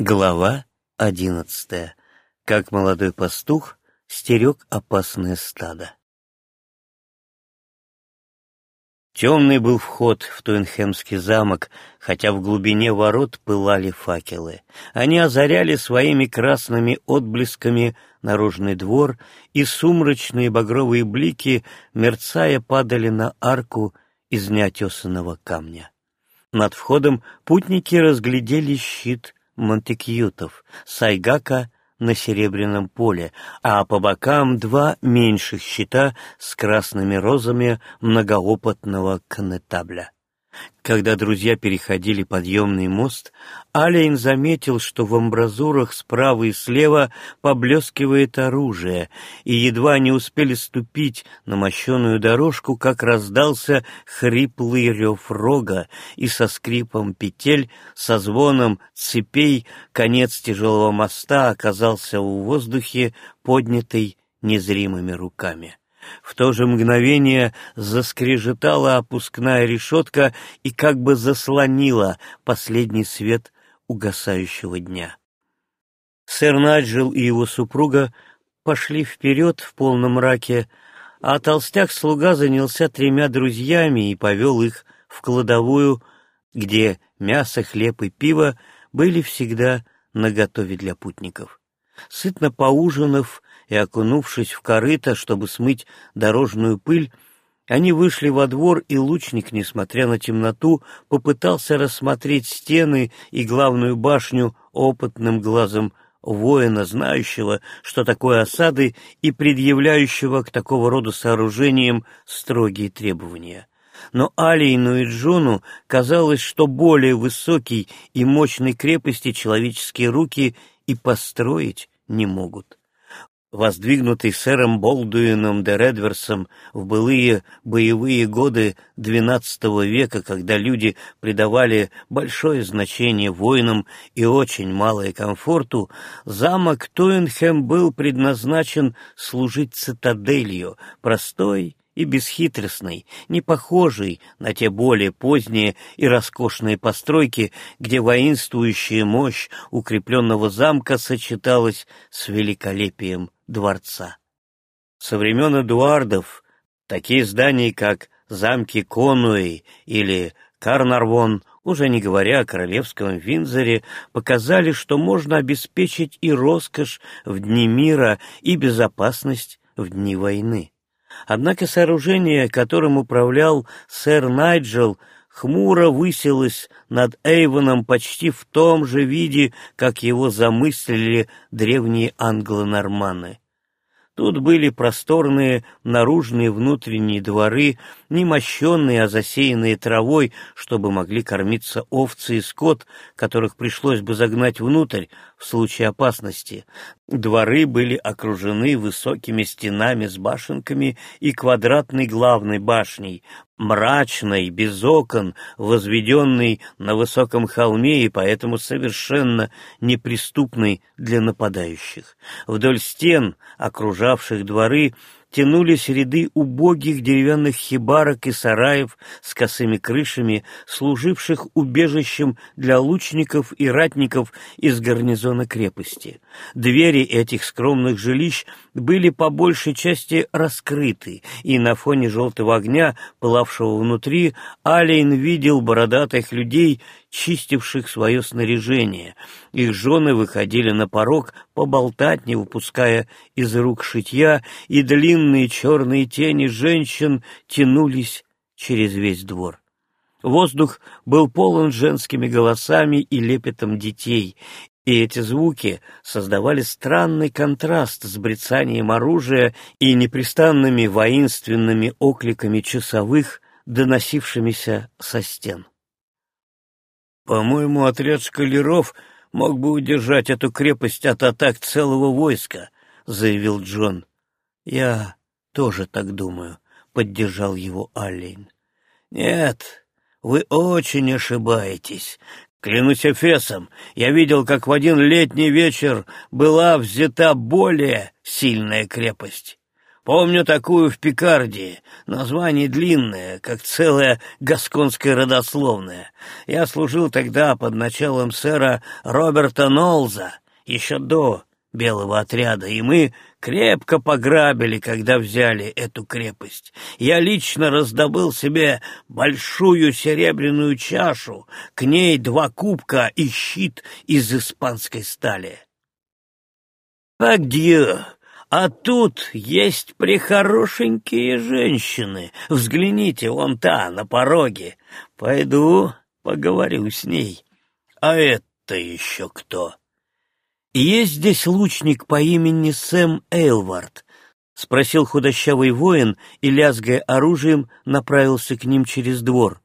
Глава одиннадцатая. Как молодой пастух стерег опасное стадо. Темный был вход в Туинхемский замок, хотя в глубине ворот пылали факелы. Они озаряли своими красными отблесками наружный двор, и сумрачные багровые блики, мерцая, падали на арку из неотесанного камня. Над входом путники разглядели щит Монтекьютов, Сайгака на серебряном поле, а по бокам два меньших щита с красными розами многоопытного конетабля. Когда друзья переходили подъемный мост, Алейн заметил, что в амбразурах справа и слева поблескивает оружие, и едва не успели ступить на мощеную дорожку, как раздался хриплый рев рога, и со скрипом петель, со звоном цепей конец тяжелого моста оказался в воздухе, поднятый незримыми руками. В то же мгновение заскрежетала опускная решетка и как бы заслонила последний свет угасающего дня. Сэр Наджил и его супруга пошли вперед в полном мраке, а толстяк-слуга занялся тремя друзьями и повел их в кладовую, где мясо, хлеб и пиво были всегда наготове для путников. Сытно поужинав, и, окунувшись в корыто, чтобы смыть дорожную пыль, они вышли во двор, и лучник, несмотря на темноту, попытался рассмотреть стены и главную башню опытным глазом воина, знающего, что такое осады, и предъявляющего к такого рода сооружениям строгие требования. Но Алиину и Джону казалось, что более высокий и мощной крепости человеческие руки и построить не могут воздвигнутый сэром Болдуином де Редверсом в былые боевые годы XII века, когда люди придавали большое значение войнам и очень малое комфорту, замок Туэнхэм был предназначен служить цитаделью, простой и бесхитростный, не похожий на те более поздние и роскошные постройки, где воинствующая мощь укрепленного замка сочеталась с великолепием дворца. Со времен Эдуардов такие здания, как замки Конуэй или Карнарвон, уже не говоря о королевском Винзоре, показали, что можно обеспечить и роскошь в дни мира, и безопасность в дни войны. Однако сооружение, которым управлял сэр Найджел, хмуро высилось над Эйвоном почти в том же виде, как его замыслили древние англо-норманы. Тут были просторные наружные внутренние дворы, не мощенные, а засеянные травой, чтобы могли кормиться овцы и скот, которых пришлось бы загнать внутрь в случае опасности. Дворы были окружены высокими стенами с башенками и квадратной главной башней, мрачной, без окон, возведенной на высоком холме и поэтому совершенно неприступной для нападающих. Вдоль стен, окружавших дворы, тянулись ряды убогих деревянных хибарок и сараев с косыми крышами, служивших убежищем для лучников и ратников из гарнизона крепости. Двери этих скромных жилищ были по большей части раскрыты, и на фоне желтого огня, пылавшего внутри, Алейн видел бородатых людей, чистивших свое снаряжение. Их жены выходили на порог поболтать, не выпуская из рук шитья, и длинные черные тени женщин тянулись через весь двор. Воздух был полон женскими голосами и лепетом детей, и эти звуки создавали странный контраст с брецанием оружия и непрестанными воинственными окликами часовых, доносившимися со стен. «По-моему, отряд шкалеров мог бы удержать эту крепость от атак целого войска», — заявил Джон. «Я тоже так думаю», — поддержал его Аллейн. «Нет, вы очень ошибаетесь. Клянусь Эфесом, я видел, как в один летний вечер была взята более сильная крепость. Помню такую в Пикардии. Название длинное, как целая гасконская родословная. Я служил тогда под началом сэра Роберта Нолза, еще до белого отряда, и мы крепко пограбили, когда взяли эту крепость. Я лично раздобыл себе большую серебряную чашу, к ней два кубка и щит из испанской стали. «Пагдью, а тут есть прихорошенькие женщины. Взгляните, вон та, на пороге. Пойду поговорю с ней. А это еще кто?» «Есть здесь лучник по имени Сэм Эйлвард?» — спросил худощавый воин и, лязгая оружием, направился к ним через двор.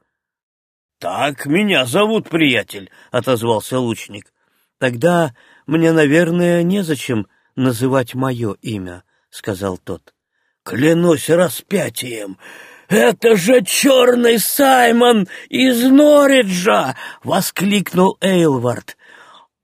«Так меня зовут, приятель», — отозвался лучник. «Тогда мне, наверное, незачем называть мое имя», — сказал тот. «Клянусь распятием, это же черный Саймон из Норриджа!» — воскликнул Эйлвард.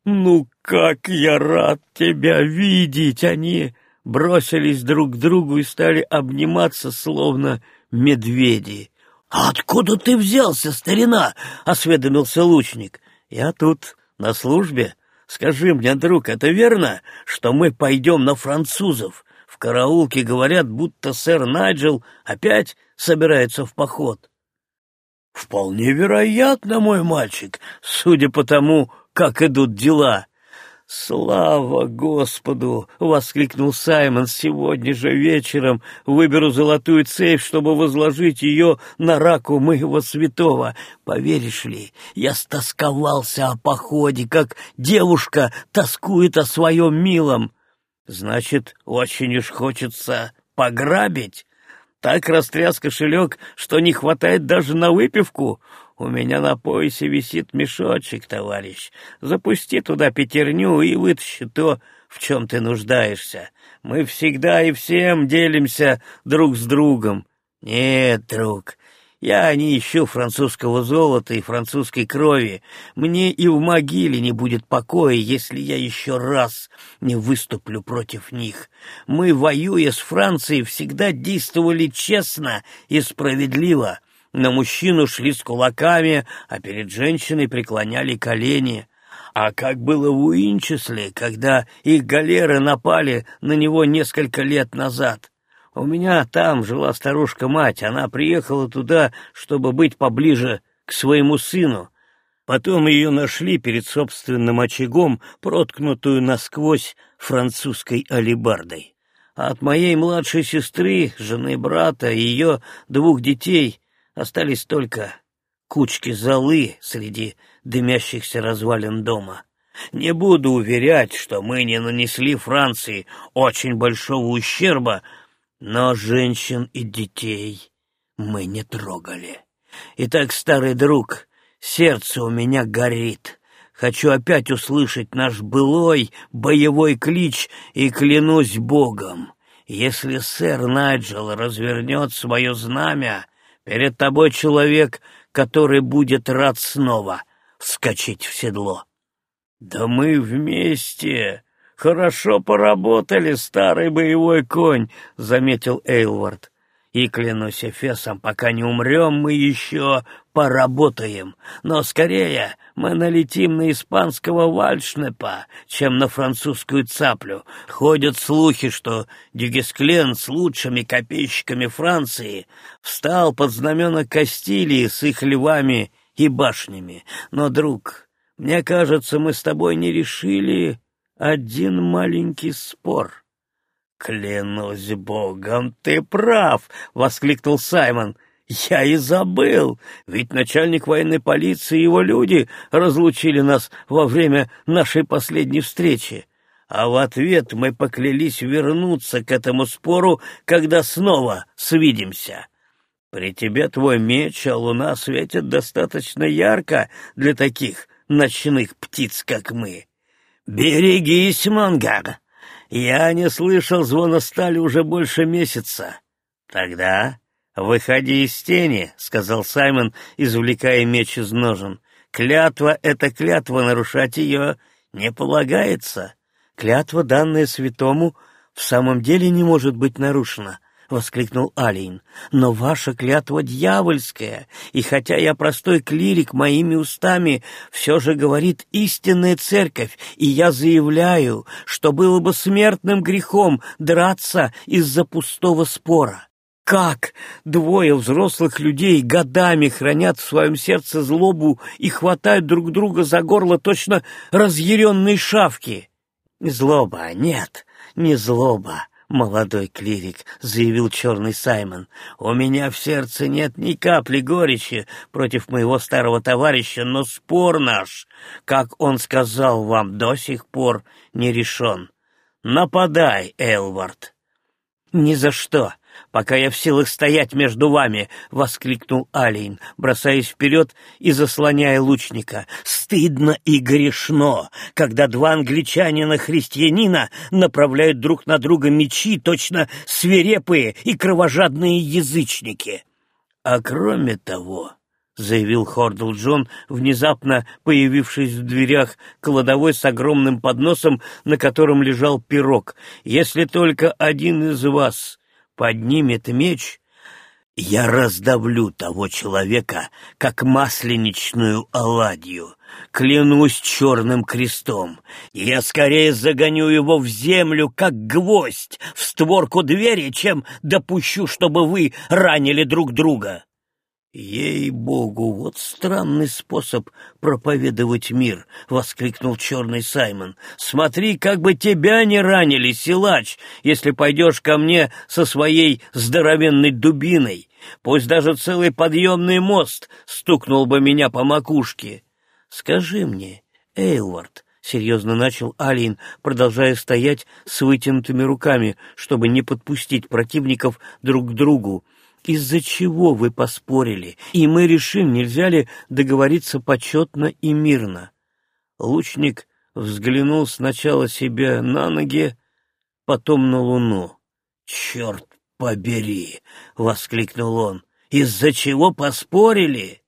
«Ну как я рад тебя видеть!» Они бросились друг к другу и стали обниматься, словно медведи. «Откуда ты взялся, старина?» — осведомился лучник. «Я тут, на службе. Скажи мне, друг, это верно, что мы пойдем на французов? В караулке говорят, будто сэр Найджел опять собирается в поход». «Вполне вероятно, мой мальчик, судя по тому, как идут дела. «Слава Господу!» — воскликнул Саймон. «Сегодня же вечером выберу золотую цепь, чтобы возложить ее на раку моего святого. Поверишь ли, я стосковался о походе, как девушка тоскует о своем милом. Значит, очень уж хочется пограбить? Так растряс кошелек, что не хватает даже на выпивку. У меня на поясе висит мешочек, товарищ. Запусти туда пятерню и вытащи то, в чем ты нуждаешься. Мы всегда и всем делимся друг с другом. Нет, друг, я не ищу французского золота и французской крови. Мне и в могиле не будет покоя, если я еще раз не выступлю против них. Мы, воюя с Францией, всегда действовали честно и справедливо. На мужчину шли с кулаками, а перед женщиной преклоняли колени. А как было в Уинчесле, когда их галеры напали на него несколько лет назад? У меня там жила старушка-мать, она приехала туда, чтобы быть поближе к своему сыну. Потом ее нашли перед собственным очагом, проткнутую насквозь французской алебардой. А от моей младшей сестры, жены брата ее двух детей Остались только кучки золы среди дымящихся развалин дома. Не буду уверять, что мы не нанесли Франции очень большого ущерба, но женщин и детей мы не трогали. Итак, старый друг, сердце у меня горит. Хочу опять услышать наш былой боевой клич и клянусь Богом, если сэр Найджел развернет свое знамя, Перед тобой человек, который будет рад снова вскочить в седло. Да мы вместе хорошо поработали, старый боевой конь, заметил Эйлвард. И, клянусь Эфесом, пока не умрем, мы еще поработаем. Но скорее мы налетим на испанского вальшнепа, чем на французскую цаплю. Ходят слухи, что Дюгесклен с лучшими копейщиками Франции встал под знамена Кастилии с их львами и башнями. Но, друг, мне кажется, мы с тобой не решили один маленький спор». «Клянусь богом, ты прав!» — воскликнул Саймон. «Я и забыл, ведь начальник военной полиции и его люди разлучили нас во время нашей последней встречи. А в ответ мы поклялись вернуться к этому спору, когда снова свидимся. При тебе твой меч, а луна светит достаточно ярко для таких ночных птиц, как мы. Берегись, Мангар!» Я не слышал звона стали уже больше месяца. Тогда выходи из тени, — сказал Саймон, извлекая меч из ножен. Клятва — это клятва, нарушать ее не полагается. Клятва, данная святому, в самом деле не может быть нарушена, — воскликнул Алин. «Но ваша клятва дьявольская, и хотя я простой клирик, моими устами все же говорит истинная церковь, и я заявляю, что было бы смертным грехом драться из-за пустого спора. Как двое взрослых людей годами хранят в своем сердце злобу и хватают друг друга за горло точно разъяренные шавки? Злоба, нет, не злоба, молодой клирик, заявил черный Саймон. У меня в сердце нет ни капли горечи против моего старого товарища, но спор наш, как он сказал вам, до сих пор не решен. Нападай, Элвард. Ни за что, пока я в силах стоять между вами!» — воскликнул Алейн, бросаясь вперед и заслоняя лучника. «Стыдно и грешно, когда два англичанина-христианина направляют друг на друга мечи, точно свирепые и кровожадные язычники!» «А кроме того...» — заявил Хордл Джон, внезапно появившись в дверях кладовой с огромным подносом, на котором лежал пирог. «Если только один из вас поднимет меч, я раздавлю того человека, как масленичную оладью. Клянусь черным крестом. Я скорее загоню его в землю, как гвоздь, в створку двери, чем допущу, чтобы вы ранили друг друга. «Ей-богу, вот странный способ проповедовать мир!» — воскликнул черный Саймон. «Смотри, как бы тебя не ранили, силач, если пойдешь ко мне со своей здоровенной дубиной. Пусть даже целый подъемный мост стукнул бы меня по макушке. Скажи мне, Эйлвард, — серьезно начал Алин, продолжая стоять с вытянутыми руками, чтобы не подпустить противников друг к другу, — из-за чего вы поспорили, и мы решим, нельзя ли договориться почетно и мирно. Лучник взглянул сначала себе на ноги, потом на луну. «Черт побери!» — воскликнул он. «Из-за чего поспорили?»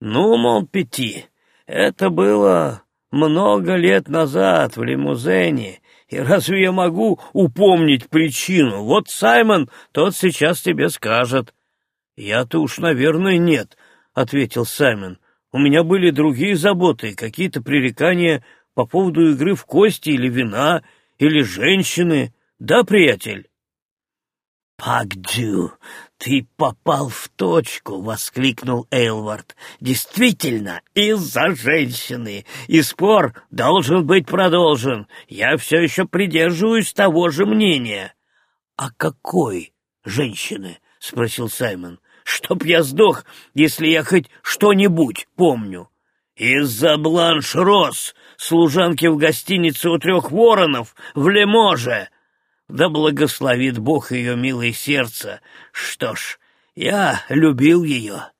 «Ну, мол, пяти, это было много лет назад в лимузене, и разве я могу упомнить причину? Вот Саймон, тот сейчас тебе скажет. Я-то уж, наверное, нет, ответил Саймон. У меня были другие заботы, какие-то пререкания по поводу игры в кости или вина, или женщины. Да, приятель? «Пакджу, ты попал в точку!» — воскликнул Эйлвард. «Действительно, из-за женщины! И спор должен быть продолжен. Я все еще придерживаюсь того же мнения». «А какой женщины?» — спросил Саймон. «Чтоб я сдох, если я хоть что-нибудь помню». «Из-за Бланш Росс, служанки в гостинице у трех воронов в Леможе!» Да благословит Бог ее милое сердце. Что ж, я любил ее.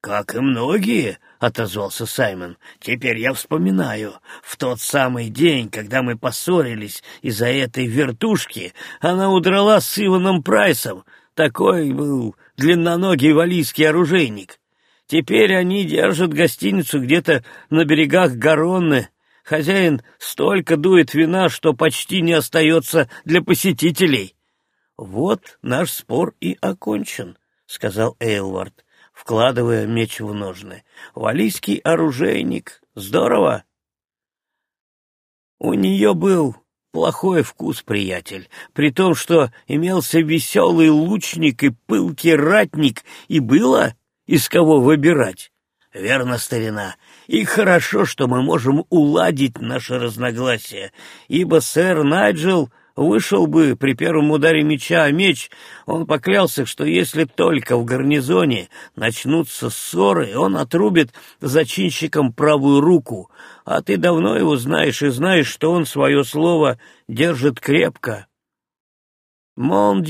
Как и многие, — отозвался Саймон. «Теперь я вспоминаю. В тот самый день, когда мы поссорились из-за этой вертушки, она удрала с Иваном Прайсом. Такой был длинноногий валийский оружейник. Теперь они держат гостиницу где-то на берегах Гаронны, Хозяин столько дует вина, что почти не остается для посетителей. — Вот наш спор и окончен, — сказал Эйлвард, вкладывая меч в ножны. — Валийский оружейник. Здорово. У нее был плохой вкус, приятель, при том, что имелся веселый лучник и пылкий ратник, и было из кого выбирать. Верно, старина, и хорошо, что мы можем уладить наши разногласия, ибо сэр Найджел вышел бы при первом ударе меча о меч, он поклялся, что если только в гарнизоне начнутся ссоры, он отрубит зачинщикам правую руку, а ты давно его знаешь и знаешь, что он свое слово держит крепко. Мон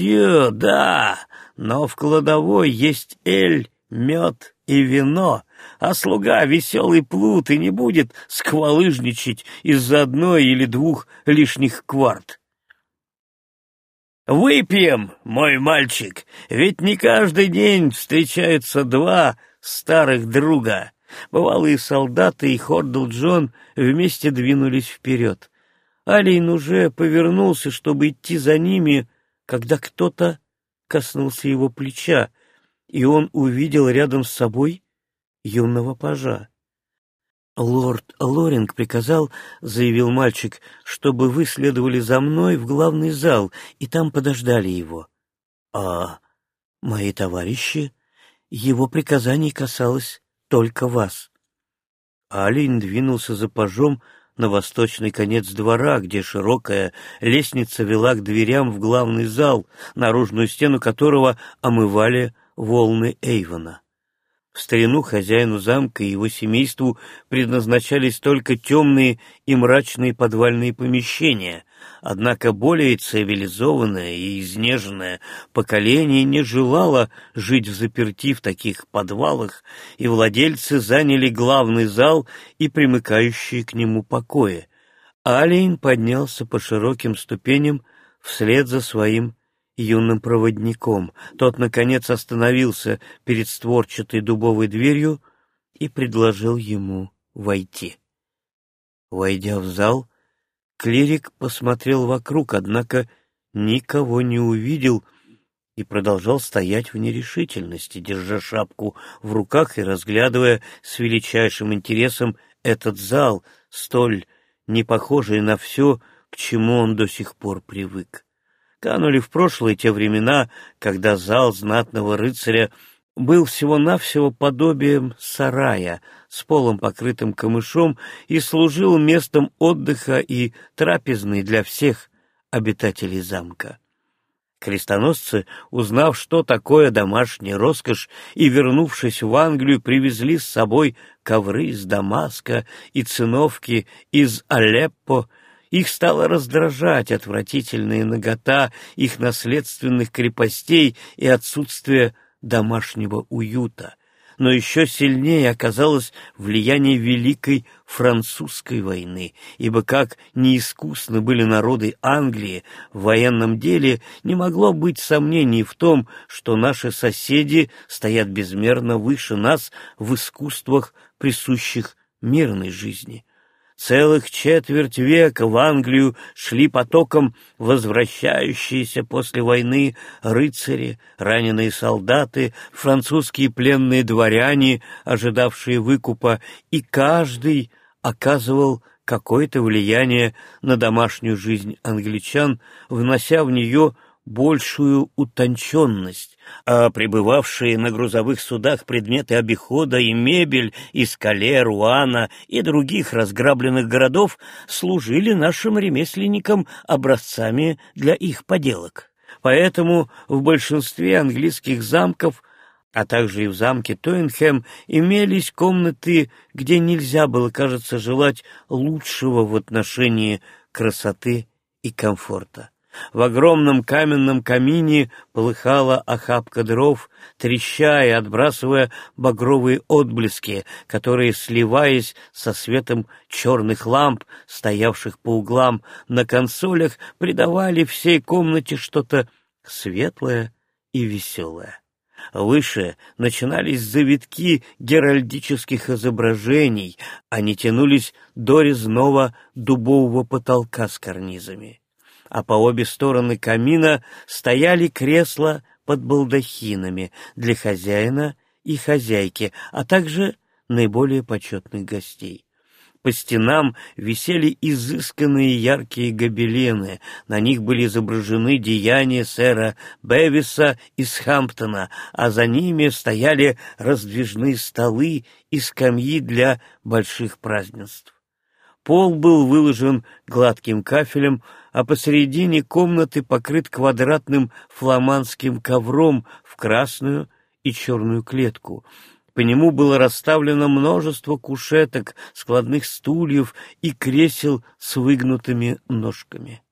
да, но в кладовой есть эль, мед и вино, а слуга веселый плут и не будет сквалыжничать из-за одной или двух лишних кварт. «Выпьем, мой мальчик, ведь не каждый день встречаются два старых друга». Бывалые солдаты и Хордл Джон вместе двинулись вперед. Алейн уже повернулся, чтобы идти за ними, когда кто-то коснулся его плеча, и он увидел рядом с собой юного пажа. «Лорд Лоринг приказал, — заявил мальчик, — чтобы вы следовали за мной в главный зал и там подождали его. А мои товарищи, его приказаний касалось только вас». Алин двинулся за пажом на восточный конец двора, где широкая лестница вела к дверям в главный зал, наружную стену которого омывали волны Эйвона. В старину хозяину замка и его семейству предназначались только темные и мрачные подвальные помещения, однако более цивилизованное и изнеженное поколение не желало жить в заперти в таких подвалах, и владельцы заняли главный зал и примыкающие к нему покои. Алейн поднялся по широким ступеням вслед за своим юным проводником. Тот, наконец, остановился перед створчатой дубовой дверью и предложил ему войти. Войдя в зал, клирик посмотрел вокруг, однако никого не увидел и продолжал стоять в нерешительности, держа шапку в руках и разглядывая с величайшим интересом этот зал, столь не похожий на все, к чему он до сих пор привык канули в прошлое те времена, когда зал знатного рыцаря был всего-навсего подобием сарая с полом, покрытым камышом, и служил местом отдыха и трапезной для всех обитателей замка. Крестоносцы, узнав, что такое домашняя роскошь, и, вернувшись в Англию, привезли с собой ковры из Дамаска и циновки из Алеппо, их стало раздражать отвратительная нагота их наследственных крепостей и отсутствие домашнего уюта. Но еще сильнее оказалось влияние Великой Французской войны, ибо как неискусны были народы Англии в военном деле, не могло быть сомнений в том, что наши соседи стоят безмерно выше нас в искусствах, присущих мирной жизни. Целых четверть века в Англию шли потоком возвращающиеся после войны рыцари, раненые солдаты, французские пленные дворяне, ожидавшие выкупа, и каждый оказывал какое-то влияние на домашнюю жизнь англичан, внося в нее большую утонченность, а пребывавшие на грузовых судах предметы обихода и мебель из Кале, Руана и других разграбленных городов служили нашим ремесленникам образцами для их поделок. Поэтому в большинстве английских замков а также и в замке Тойнхэм имелись комнаты, где нельзя было, кажется, желать лучшего в отношении красоты и комфорта. В огромном каменном камине полыхала охапка дров, треща и отбрасывая багровые отблески, которые, сливаясь со светом черных ламп, стоявших по углам на консолях, придавали всей комнате что-то светлое и веселое. Выше начинались завитки геральдических изображений, они тянулись до резного дубового потолка с карнизами а по обе стороны камина стояли кресла под балдахинами для хозяина и хозяйки, а также наиболее почетных гостей. По стенам висели изысканные яркие гобелены, на них были изображены деяния сэра Бевиса из Хамптона, а за ними стояли раздвижные столы и скамьи для больших празднеств. Пол был выложен гладким кафелем, а посередине комнаты покрыт квадратным фламандским ковром в красную и черную клетку. По нему было расставлено множество кушеток, складных стульев и кресел с выгнутыми ножками.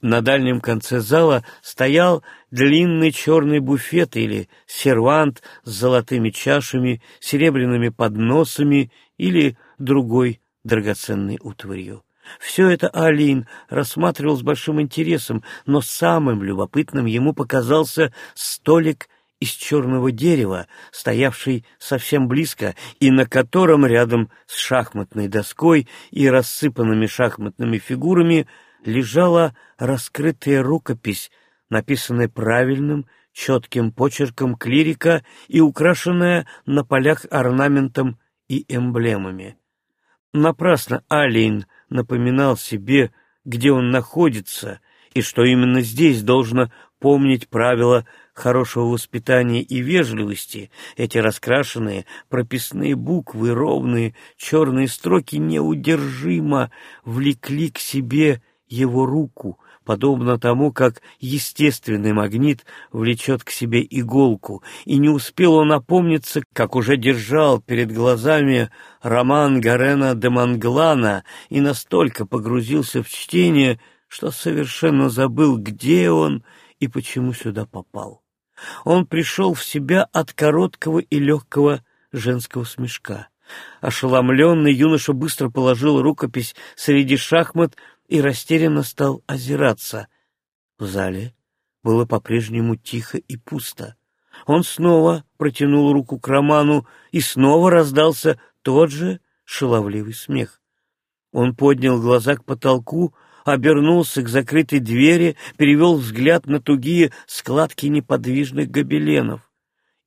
На дальнем конце зала стоял длинный черный буфет или сервант с золотыми чашами, серебряными подносами или другой драгоценной утварью. Все это Алин рассматривал с большим интересом, но самым любопытным ему показался столик из черного дерева, стоявший совсем близко, и на котором рядом с шахматной доской и рассыпанными шахматными фигурами лежала раскрытая рукопись, написанная правильным четким почерком клирика и украшенная на полях орнаментом и эмблемами. Напрасно Алейн напоминал себе, где он находится, и что именно здесь должно помнить правила хорошего воспитания и вежливости, эти раскрашенные прописные буквы, ровные черные строки неудержимо влекли к себе его руку, подобно тому, как естественный магнит влечет к себе иголку, и не успел он опомниться, как уже держал перед глазами роман Гарена де Манглана и настолько погрузился в чтение, что совершенно забыл, где он и почему сюда попал. Он пришел в себя от короткого и легкого женского смешка. Ошеломленный юноша быстро положил рукопись среди шахмат и растерянно стал озираться. В зале было по-прежнему тихо и пусто. Он снова протянул руку к Роману, и снова раздался тот же шаловливый смех. Он поднял глаза к потолку, обернулся к закрытой двери, перевел взгляд на тугие складки неподвижных гобеленов.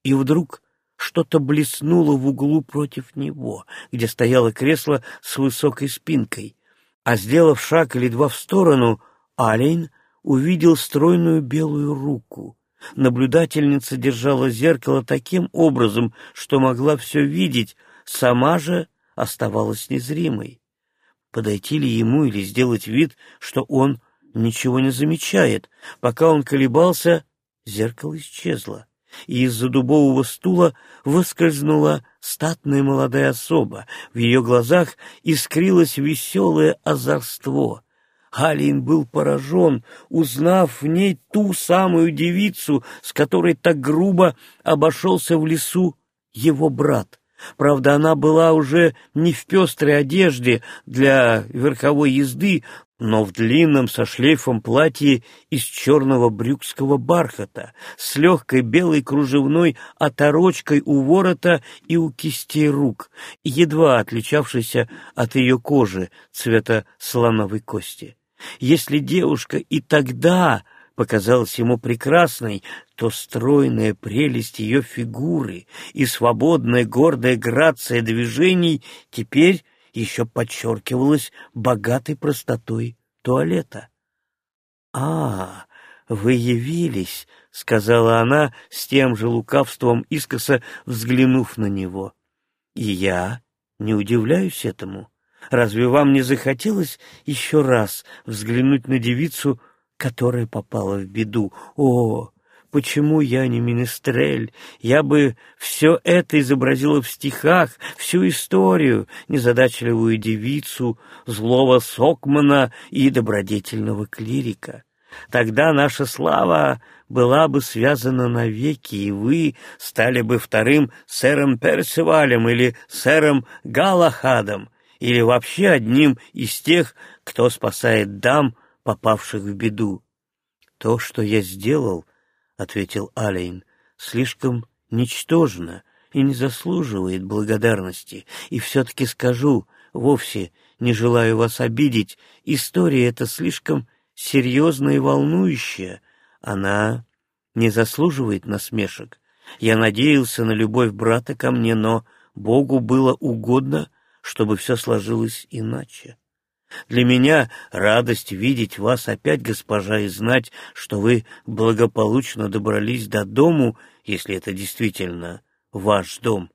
И вдруг что-то блеснуло в углу против него, где стояло кресло с высокой спинкой. А сделав шаг или два в сторону, Алейн увидел стройную белую руку. Наблюдательница держала зеркало таким образом, что могла все видеть, сама же оставалась незримой подойти ли ему или сделать вид, что он ничего не замечает. Пока он колебался, зеркало исчезло, и из-за дубового стула выскользнула статная молодая особа. В ее глазах искрилось веселое озорство. Алин был поражен, узнав в ней ту самую девицу, с которой так грубо обошелся в лесу его брат. Правда, она была уже не в пестрой одежде для верховой езды, но в длинном со шлейфом платье из черного брюкского бархата, с легкой белой кружевной оторочкой у ворота и у кистей рук, едва отличавшейся от ее кожи цвета слоновой кости. Если девушка и тогда показалась ему прекрасной, то стройная прелесть ее фигуры и свободная гордая грация движений теперь еще подчеркивалась богатой простотой туалета. «А, вы явились», — сказала она с тем же лукавством, искоса взглянув на него. «И я не удивляюсь этому. Разве вам не захотелось еще раз взглянуть на девицу, которая попала в беду. О, почему я не Министрель? Я бы все это изобразила в стихах, всю историю, незадачливую девицу, злого Сокмана и добродетельного клирика. Тогда наша слава была бы связана навеки, и вы стали бы вторым сэром Персивалем или сэром Галахадом, или вообще одним из тех, кто спасает дам попавших в беду. То, что я сделал, — ответил Алейн, — слишком ничтожно и не заслуживает благодарности. И все-таки скажу, вовсе не желаю вас обидеть, история эта слишком серьезная и волнующая. Она не заслуживает насмешек. Я надеялся на любовь брата ко мне, но Богу было угодно, чтобы все сложилось иначе. Для меня радость видеть вас опять, госпожа, и знать, что вы благополучно добрались до дому, если это действительно ваш дом.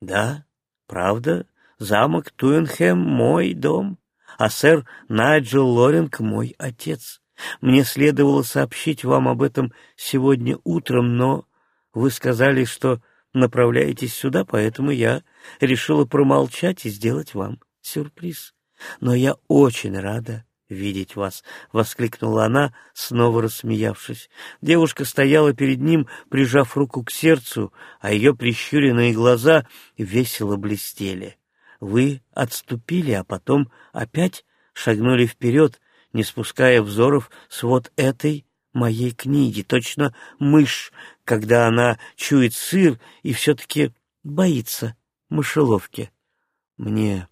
Да, правда, замок Туенхэм — мой дом, а сэр Найджел Лоринг — мой отец. Мне следовало сообщить вам об этом сегодня утром, но вы сказали, что направляетесь сюда, поэтому я решила промолчать и сделать вам сюрприз. «Но я очень рада видеть вас!» — воскликнула она, снова рассмеявшись. Девушка стояла перед ним, прижав руку к сердцу, а ее прищуренные глаза весело блестели. «Вы отступили, а потом опять шагнули вперед, не спуская взоров с вот этой моей книги. Точно мышь, когда она чует сыр и все-таки боится мышеловки. Мне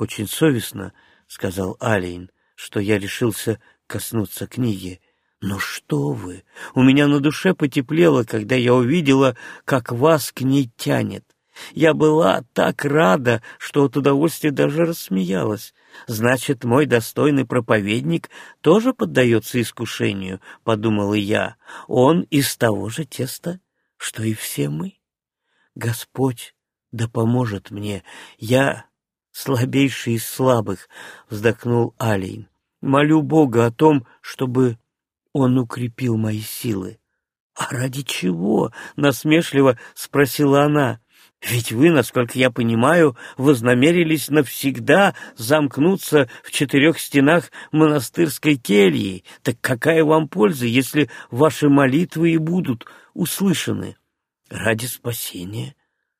«Очень совестно», — сказал Алейн, — «что я решился коснуться книги. «Ну что вы! У меня на душе потеплело, когда я увидела, как вас к ней тянет. Я была так рада, что от удовольствия даже рассмеялась. Значит, мой достойный проповедник тоже поддается искушению, — подумала я. Он из того же теста, что и все мы. Господь да поможет мне. Я слабейший из слабых, — вздохнул Алейн. Молю Бога о том, чтобы он укрепил мои силы. — А ради чего? — насмешливо спросила она. Ведь вы, насколько я понимаю, вознамерились навсегда замкнуться в четырех стенах монастырской кельи. Так какая вам польза, если ваши молитвы и будут услышаны? Ради спасения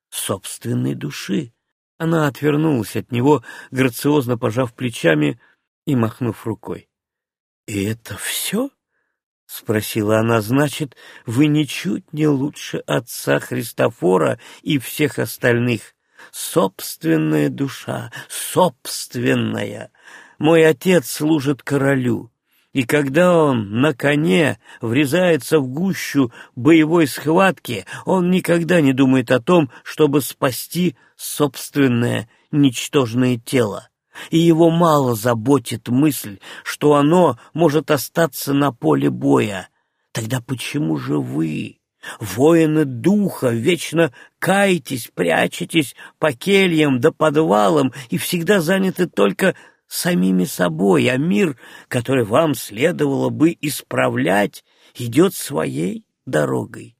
собственной души. Она отвернулась от него, грациозно пожав плечами и махнув рукой. — И это все? — спросила она. — Значит, вы ничуть не лучше отца Христофора и всех остальных. Собственная душа, собственная. Мой отец служит королю, и когда он на коне врезается в гущу боевой схватки, он никогда не думает о том, чтобы спасти собственное ничтожное тело и его мало заботит мысль, что оно может остаться на поле боя. Тогда почему же вы, воины духа, вечно каетесь, прячетесь по кельям да подвалам и всегда заняты только самими собой, а мир, который вам следовало бы исправлять, идет своей дорогой,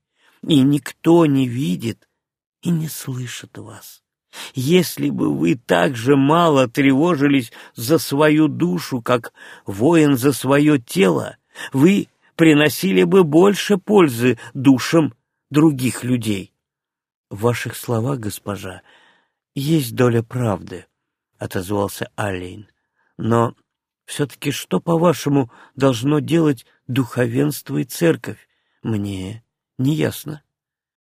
и никто не видит и не слышит вас. Если бы вы так же мало тревожились за свою душу, как воин за свое тело, вы приносили бы больше пользы душам других людей. В ваших словах, госпожа, есть доля правды, — отозвался Аллейн. Но все-таки что, по-вашему, должно делать духовенство и церковь? Мне не ясно.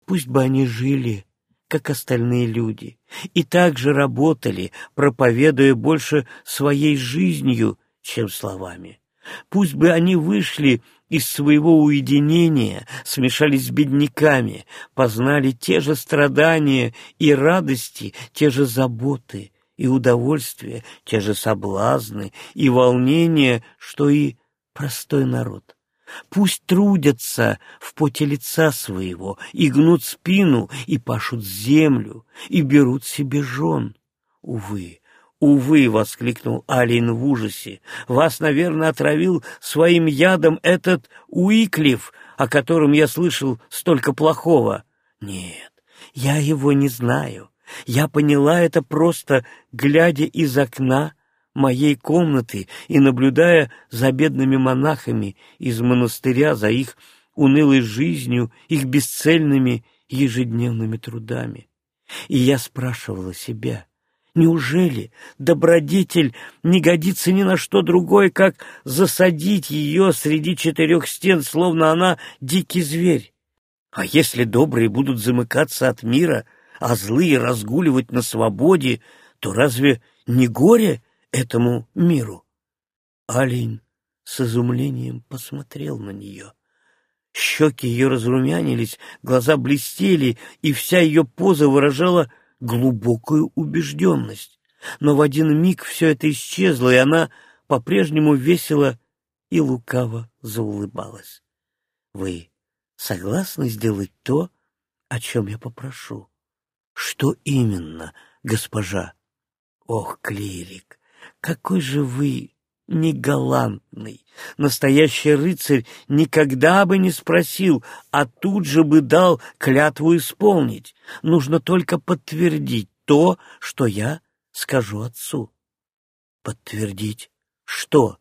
Пусть бы они жили как остальные люди, и также работали, проповедуя больше своей жизнью, чем словами. Пусть бы они вышли из своего уединения, смешались с бедняками, познали те же страдания и радости, те же заботы и удовольствия, те же соблазны и волнения, что и простой народ. Пусть трудятся в поте лица своего, и гнут спину, и пашут землю, и берут себе жен. Увы, увы, — воскликнул Алин в ужасе, — вас, наверное, отравил своим ядом этот Уиклиф, о котором я слышал столько плохого. Нет, я его не знаю. Я поняла это просто, глядя из окна, моей комнаты и наблюдая за бедными монахами из монастыря, за их унылой жизнью, их бесцельными ежедневными трудами. И я спрашивала себя, неужели добродетель не годится ни на что другое, как засадить ее среди четырех стен, словно она дикий зверь? А если добрые будут замыкаться от мира, а злые разгуливать на свободе, то разве не горе этому миру. Алин с изумлением посмотрел на нее. Щеки ее разрумянились, глаза блестели, и вся ее поза выражала глубокую убежденность. Но в один миг все это исчезло, и она по-прежнему весело и лукаво заулыбалась. — Вы согласны сделать то, о чем я попрошу? — Что именно, госпожа? — Ох, клирик, какой же вы негалантный! Настоящий рыцарь никогда бы не спросил, а тут же бы дал клятву исполнить. Нужно только подтвердить то, что я скажу отцу. Подтвердить что?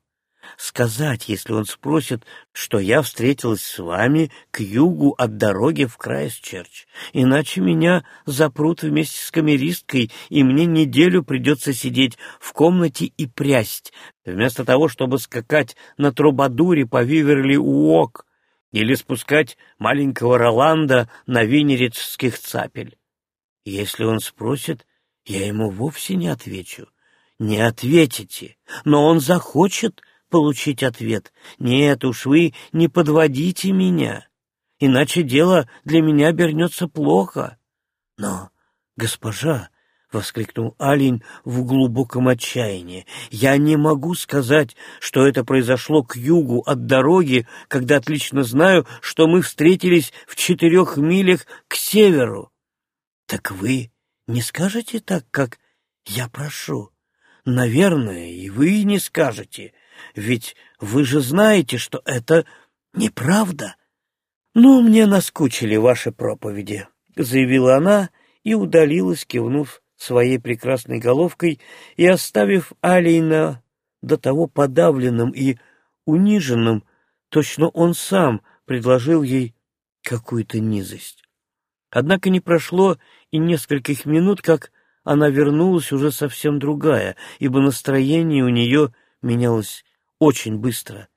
Сказать, если он спросит, что я встретилась с вами к югу от дороги в Крайсчерч, иначе меня запрут вместе с камеристкой, и мне неделю придется сидеть в комнате и прясть, вместо того, чтобы скакать на трубадуре по Виверли-Уок или спускать маленького Роланда на венерических цапель. Если он спросит, я ему вовсе не отвечу. Не ответите, но он захочет — получить ответ. Нет уж, вы не подводите меня, иначе дело для меня обернется плохо. Но, госпожа, — воскликнул Алин в глубоком отчаянии. «Я не могу сказать, что это произошло к югу от дороги, когда отлично знаю, что мы встретились в четырех милях к северу». «Так вы не скажете так, как я прошу?» «Наверное, и вы не скажете, ведь вы же знаете, что это неправда». «Ну, мне наскучили ваши проповеди», — заявила она и удалилась, кивнув своей прекрасной головкой и оставив Алейна до того подавленным и униженным, точно он сам предложил ей какую-то низость. Однако не прошло и нескольких минут, как она вернулась уже совсем другая, ибо настроение у нее менялось очень быстро.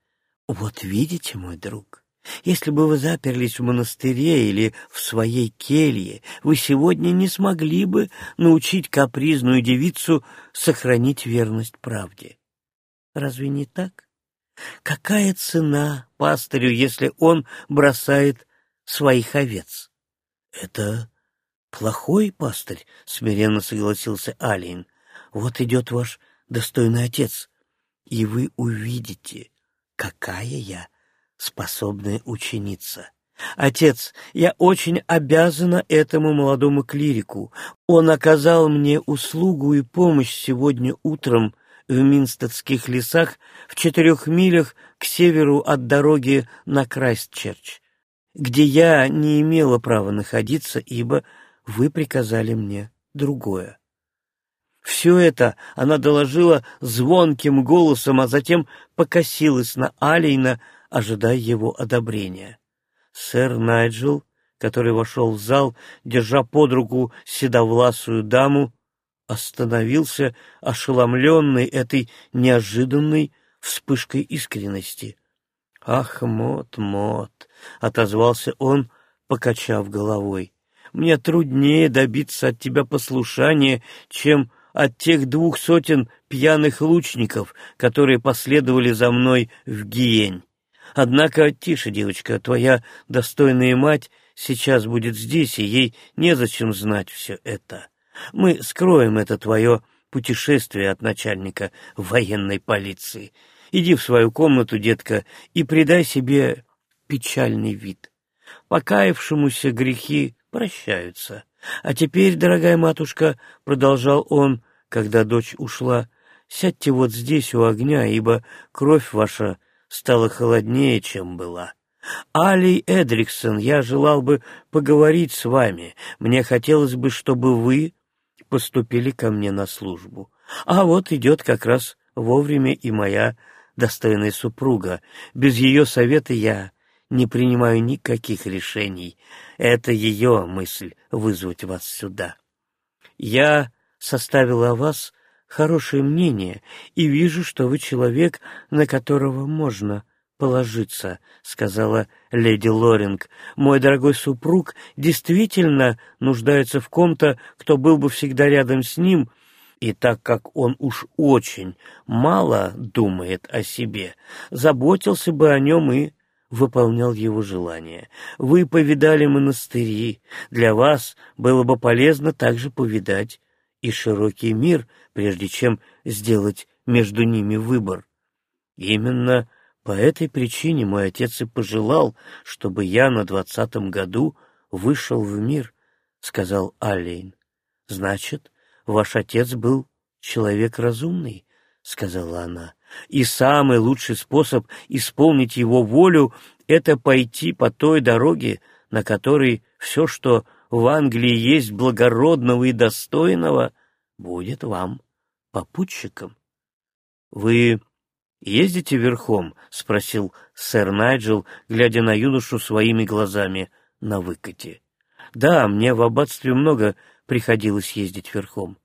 «Вот видите, мой друг», если бы вы заперлись в монастыре или в своей келье, вы сегодня не смогли бы научить капризную девицу сохранить верность правде. Разве не так? Какая цена пастырю, если он бросает своих овец? Это плохой пастырь, смиренно согласился Алиен. Вот идет ваш достойный отец, и вы увидите, какая я способная ученица. Отец, я очень обязана этому молодому клирику. Он оказал мне услугу и помощь сегодня утром в Минстедских лесах в четырех милях к северу от дороги на Крайстчерч, где я не имела права находиться, ибо вы приказали мне другое. Все это она доложила звонким голосом, а затем покосилась на Алейна, ожидая его одобрения. Сэр Найджел, который вошел в зал, держа под руку седовласую даму, остановился, ошеломленный этой неожиданной вспышкой искренности. «Ах, Мот, Мот!» — отозвался он, покачав головой. «Мне труднее добиться от тебя послушания, чем от тех двух сотен пьяных лучников, которые последовали за мной в Гиень. Однако, тише, девочка, твоя достойная мать сейчас будет здесь, и ей незачем знать все это. Мы скроем это твое путешествие от начальника военной полиции. Иди в свою комнату, детка, и придай себе печальный вид. Покаявшемуся грехи прощаются. А теперь, дорогая матушка, — продолжал он, когда дочь ушла, — сядьте вот здесь у огня, ибо кровь ваша стала холоднее, чем была. «Али Эдриксон, я желал бы поговорить с вами. Мне хотелось бы, чтобы вы поступили ко мне на службу. А вот идет как раз вовремя и моя достойная супруга. Без ее совета я не принимаю никаких решений. Это ее мысль вызвать вас сюда. Я составила о вас хорошее мнение и вижу, что вы человек, на которого можно положиться», — сказала леди Лоринг. «Мой дорогой супруг действительно нуждается в ком-то, кто был бы всегда рядом с ним, и так как он уж очень мало думает о себе, заботился бы о нем и выполнял его желания. Вы повидали монастыри, для вас было бы полезно также повидать и широкий мир, прежде чем сделать между ними выбор. Именно по этой причине мой отец и пожелал, чтобы я на двадцатом году вышел в мир, — сказал Аллейн. — Значит, ваш отец был человек разумный, — сказала она, — и самый лучший способ исполнить его волю — это пойти по той дороге, на которой все, что в Англии есть благородного и достойного, будет вам попутчиком. — Вы ездите верхом? — спросил сэр Найджел, глядя на юношу своими глазами на выкате. — Да, мне в аббатстве много приходилось ездить верхом.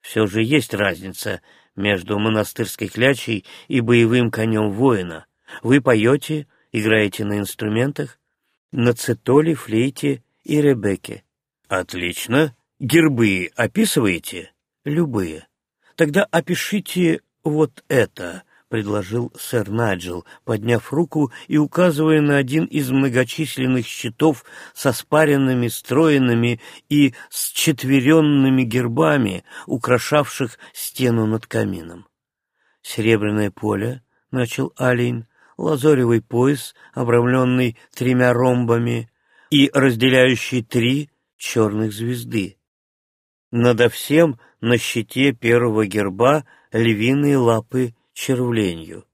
Все же есть разница между монастырской клячей и боевым конем воина. Вы поете, играете на инструментах, на цитоле, флейте и ребекке. Отлично. Гербы описываете? Любые. Тогда опишите вот это, — предложил сэр Наджел, подняв руку и указывая на один из многочисленных щитов со спаренными, стройными и счетверенными гербами, украшавших стену над камином. «Серебряное поле», — начал Алейн, — «лазоревый пояс, обрамленный тремя ромбами и разделяющий три черных звезды. Надо всем на щите первого герба львиные лапы червленью.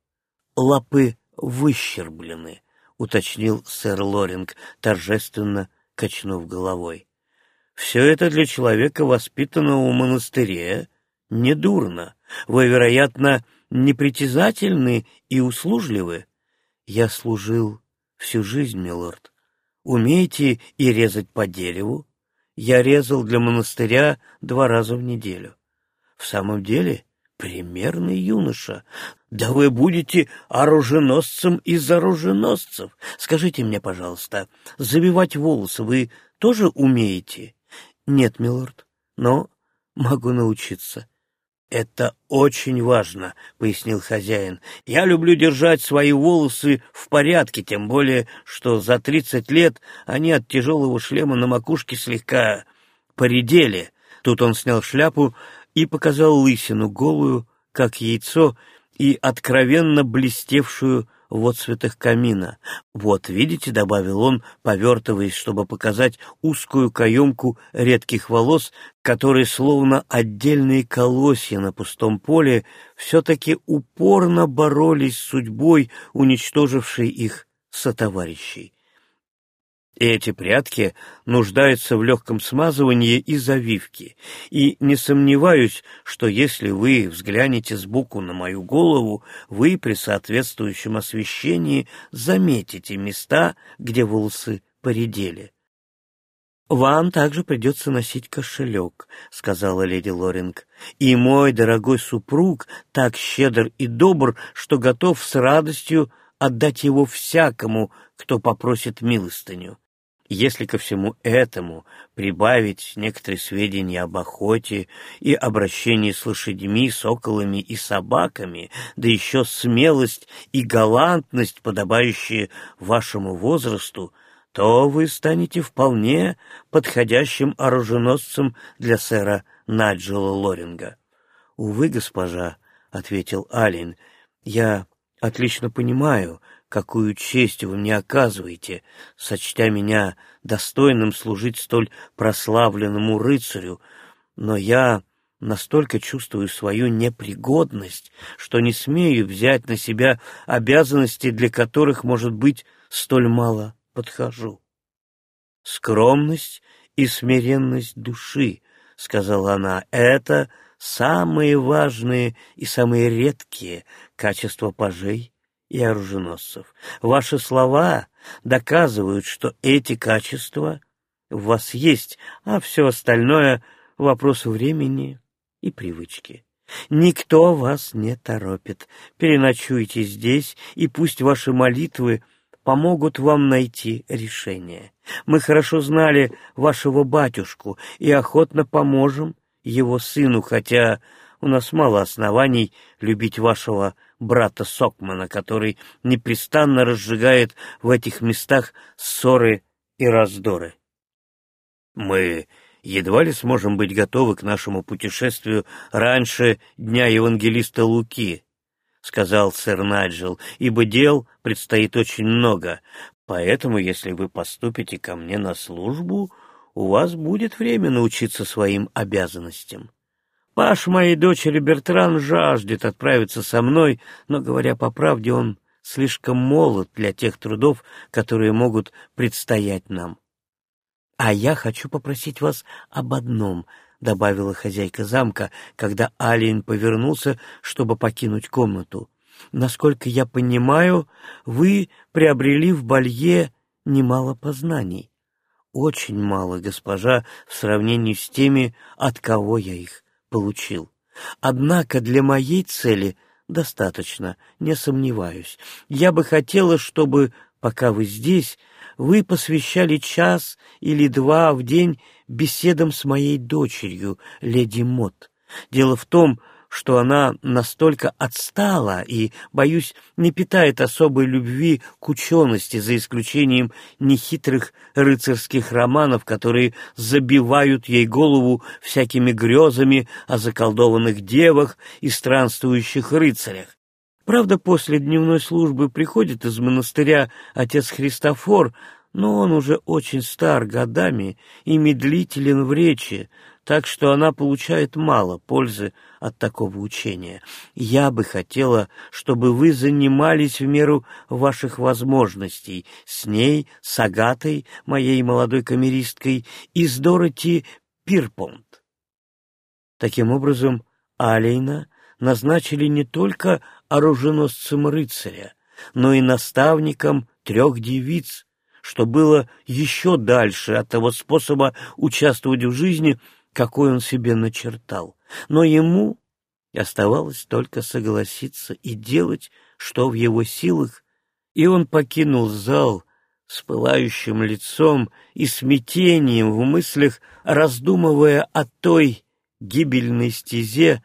Лапы выщерблены, уточнил сэр Лоринг, торжественно качнув головой. Все это для человека, воспитанного в монастыре, недурно. Вы, вероятно, непритязательны и услужливы. Я служил всю жизнь, милорд. Умеете и резать по дереву? Я резал для монастыря два раза в неделю. В самом деле, примерный юноша. Да вы будете оруженосцем из оруженосцев. Скажите мне, пожалуйста, завивать волосы вы тоже умеете? Нет, милорд, но могу научиться. «Это очень важно», — пояснил хозяин. «Я люблю держать свои волосы в порядке, тем более, что за тридцать лет они от тяжелого шлема на макушке слегка поредели». Тут он снял шляпу и показал лысину, голую, как яйцо, и откровенно блестевшую в отцветах камина. «Вот, видите», — добавил он, повертываясь, чтобы показать узкую каемку редких волос, которые, словно отдельные колосья на пустом поле, все-таки упорно боролись с судьбой, уничтожившей их сотоварищей. И эти прятки нуждаются в легком смазывании и завивке, и не сомневаюсь, что если вы взглянете сбоку на мою голову, вы при соответствующем освещении заметите места, где волосы поредели. «Вам также придется носить кошелек», — сказала леди Лоринг. «И мой дорогой супруг так щедр и добр, что готов с радостью отдать его всякому, кто попросит милостыню. Если ко всему этому прибавить некоторые сведения об охоте и обращении с лошадьми, соколами и собаками, да еще смелость и галантность, подобающие вашему возрасту, то вы станете вполне подходящим оруженосцем для сэра Наджела Лоринга. — Увы, госпожа, — ответил Алин, — я отлично понимаю, какую честь вы мне оказываете, сочтя меня достойным служить столь прославленному рыцарю, но я настолько чувствую свою непригодность, что не смею взять на себя обязанности, для которых, может быть, столь мало подхожу. Скромность и смиренность души, — сказала она, — это самые важные и самые редкие качества пажей и оруженосцев. Ваши слова доказывают, что эти качества в вас есть, а все остальное — вопрос времени и привычки. Никто вас не торопит. Переночуйте здесь, и пусть ваши молитвы помогут вам найти решение. Мы хорошо знали вашего батюшку и охотно поможем его сыну, хотя у нас мало оснований любить вашего брата Сокмана, который непрестанно разжигает в этих местах ссоры и раздоры. Мы едва ли сможем быть готовы к нашему путешествию раньше дня евангелиста Луки, — сказал сэр Наджел, — ибо дел предстоит очень много, поэтому, если вы поступите ко мне на службу, у вас будет время научиться своим обязанностям. Паш моей дочери Бертран жаждет отправиться со мной, но, говоря по правде, он слишком молод для тех трудов, которые могут предстоять нам. — А я хочу попросить вас об одном, — добавила хозяйка замка, когда Алиен повернулся, чтобы покинуть комнату. — Насколько я понимаю, вы приобрели в Балье немало познаний. Очень мало, госпожа, в сравнении с теми, от кого я их получил. Однако для моей цели достаточно, не сомневаюсь. Я бы хотела, чтобы, пока вы здесь, вы посвящали час или два в день беседам с моей дочерью, леди Мот. Дело в том, что она настолько отстала и, боюсь, не питает особой любви к учености, за исключением нехитрых рыцарских романов, которые забивают ей голову всякими грезами о заколдованных девах и странствующих рыцарях. Правда, после дневной службы приходит из монастыря отец Христофор, но он уже очень стар годами и медлителен в речи, так что она получает мало пользы от такого учения. Я бы хотела, чтобы вы занимались в меру ваших возможностей с ней, с Агатой, моей молодой камеристкой, и с Дороти Пирпонт. Таким образом, Алейна назначили не только оруженосцем рыцаря, но и наставником трех девиц, что было еще дальше от того способа участвовать в жизни, какой он себе начертал. Но ему оставалось только согласиться и делать, что в его силах, и он покинул зал с пылающим лицом и смятением в мыслях, раздумывая о той гибельной стезе,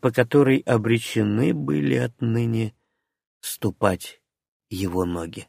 по которой обречены были отныне ступать его ноги.